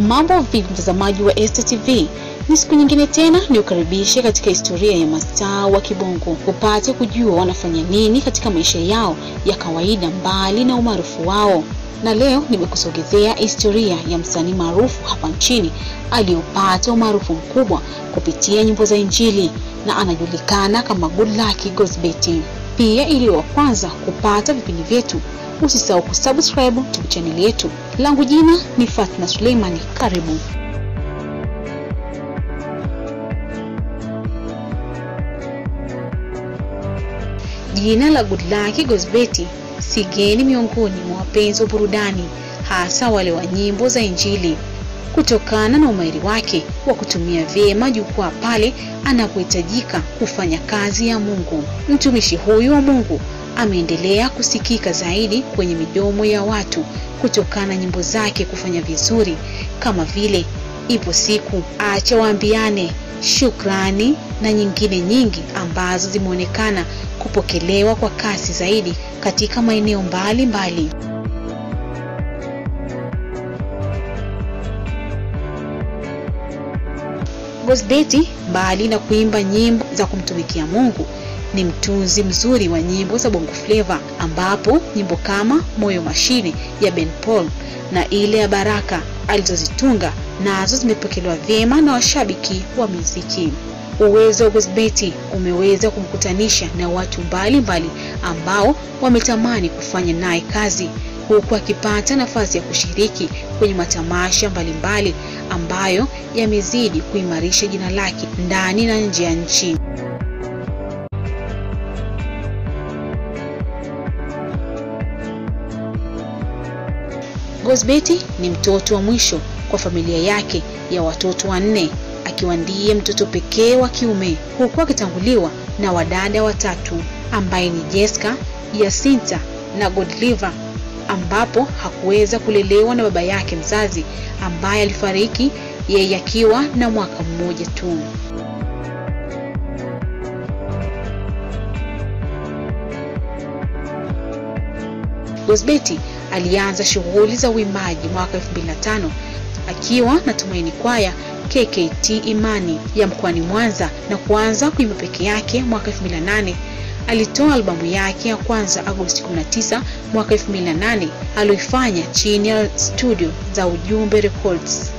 Mambo vipi mtazamaji wa Esta TV? Ni siku nyingine tena ni ukaribishe katika historia ya mastaa wa Kibongo, upate kujua wanafanya nini katika maisha yao ya kawaida mbali na umaarufu wao. Na leo nimekusogezea historia ya msanii maarufu hapa nchini aliyopata umaarufu mkubwa kupitia nyimbo za Injili na anajulikana kama Goodluck Gozbert. Pia ili wa kwanza kupata vipindi vyetu, usisahau kusubscribe YouTube channel yetu. Langu jina ni Fatna Suleimani, karibu. Jina la Goodluck Gozbeti si geni miongoni mwa wapenzi wa burudani, hasa wale wa nyimbo za Injili, kutokana na umahiri wake wa kutumia vyema jukwaa pale anapohitajika kufanya kazi ya Mungu. Mtumishi huyu wa Mungu ameendelea kusikika zaidi kwenye midomo ya watu kutokana na nyimbo zake kufanya vizuri kama vile Ipo Siku, Acha Waambiane, Shukrani na nyingine nyingi ambazo zimeonekana kupokelewa kwa kasi zaidi katika maeneo mbalimbali. Gozbert mbali na kuimba nyimbo za kumtumikia Mungu ni mtunzi mzuri wa nyimbo za Bongo Flava ambapo nyimbo kama Moyo Mashine ya Ben Paul na ile ya Baraka alizozitunga nazo zimepokelewa vyema na washabiki wa muziki. Uwezo wa Gosbeti umeweza kumkutanisha na watu mbalimbali ambao wametamani kufanya naye kazi huku akipata nafasi ya kushiriki kwenye matamasha mbalimbali ambayo yamezidi kuimarisha jina lake ndani na nje ya nchi. Gosbeti ni mtoto wa mwisho kwa familia yake ya watoto wanne akiwa ndiye mtoto pekee wa kiume huku akitanguliwa na wadada watatu ambaye ni Jessica, Jacinta na Godliver ambapo hakuweza kulelewa na baba yake mzazi ambaye alifariki yeye akiwa na mwaka mmoja tu. Gozbert alianza shughuli za uimbaji mwaka 2005 akiwa na Tumaini Kwaya KKT Imani ya mkoani Mwanza na kuanza kuimba peke yake mwaka 2008. Alitoa albamu yake ya kwanza Agosti 19 mwaka 2008 aliyoifanya chini ya studio za Ujumbe Records.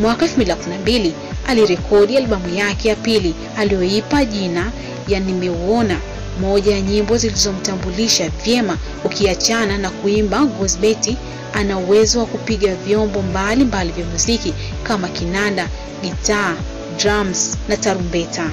Mwaka 2012 alirekodi albamu yake ya pili aliyoipa jina ya Nimeuona, moja ya nyimbo zilizomtambulisha vyema. Ukiachana na kuimba, gosbeti ana uwezo wa kupiga vyombo mbalimbali vya muziki kama kinanda, gitaa, drums na tarumbeta.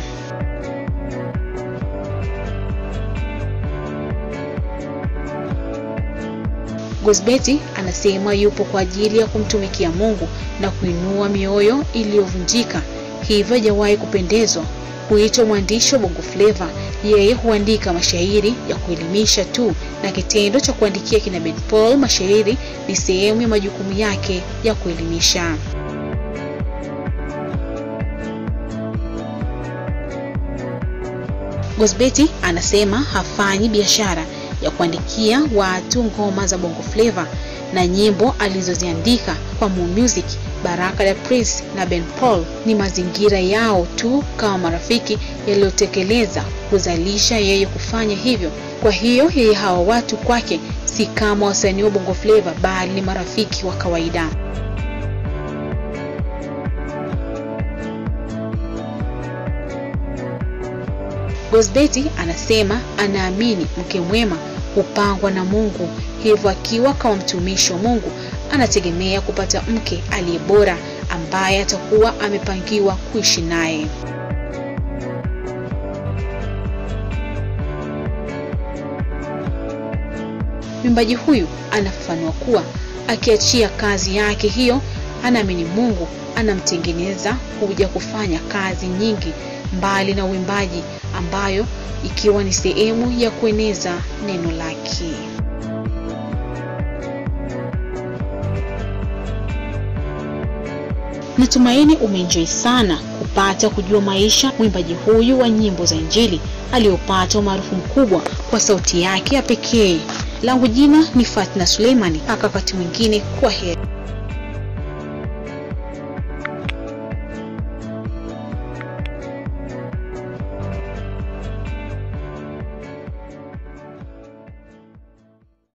Gosbeti anasema yupo kwa ajili ya kumtumikia Mungu na kuinua mioyo iliyovunjika, hivyo hajawahi kupendezwa kuitwa mwandishi wa Bongo Flava. Yeye huandika mashairi ya kuelimisha tu, na kitendo cha kuandikia kina Ben Paul mashairi ni sehemu ya majukumu yake ya kuelimisha. Gozbert anasema hafanyi biashara ya kuandikia watu ngoma za Bongo Flava na nyimbo alizoziandika kwa Mu Music, Baraka da Prince na Ben Paul ni mazingira yao tu kama marafiki yaliyotekeleza kuzalisha yeye kufanya hivyo. Kwa hiyo yeye hawa watu kwake si kama wasanii wa Bongo Flava bali ni marafiki wa kawaida. Gozbert anasema anaamini mke mwema hupangwa na Mungu, hivyo akiwa kama mtumishi wa Mungu anategemea kupata mke aliye bora ambaye atakuwa amepangiwa kuishi naye. Mwimbaji huyu anafafanua kuwa akiachia kazi yake hiyo, anaamini Mungu anamtengeneza kuja kufanya kazi nyingi mbali na uimbaji, ambayo ikiwa ni sehemu ya kueneza neno lake. Natumaini umeenjoy sana kupata kujua maisha mwimbaji huyu wa nyimbo za Injili aliyopata umaarufu mkubwa kwa sauti yake ya pekee. Langu jina ni Fatna Suleimani, mpaka wakati mwingine, kwa heri.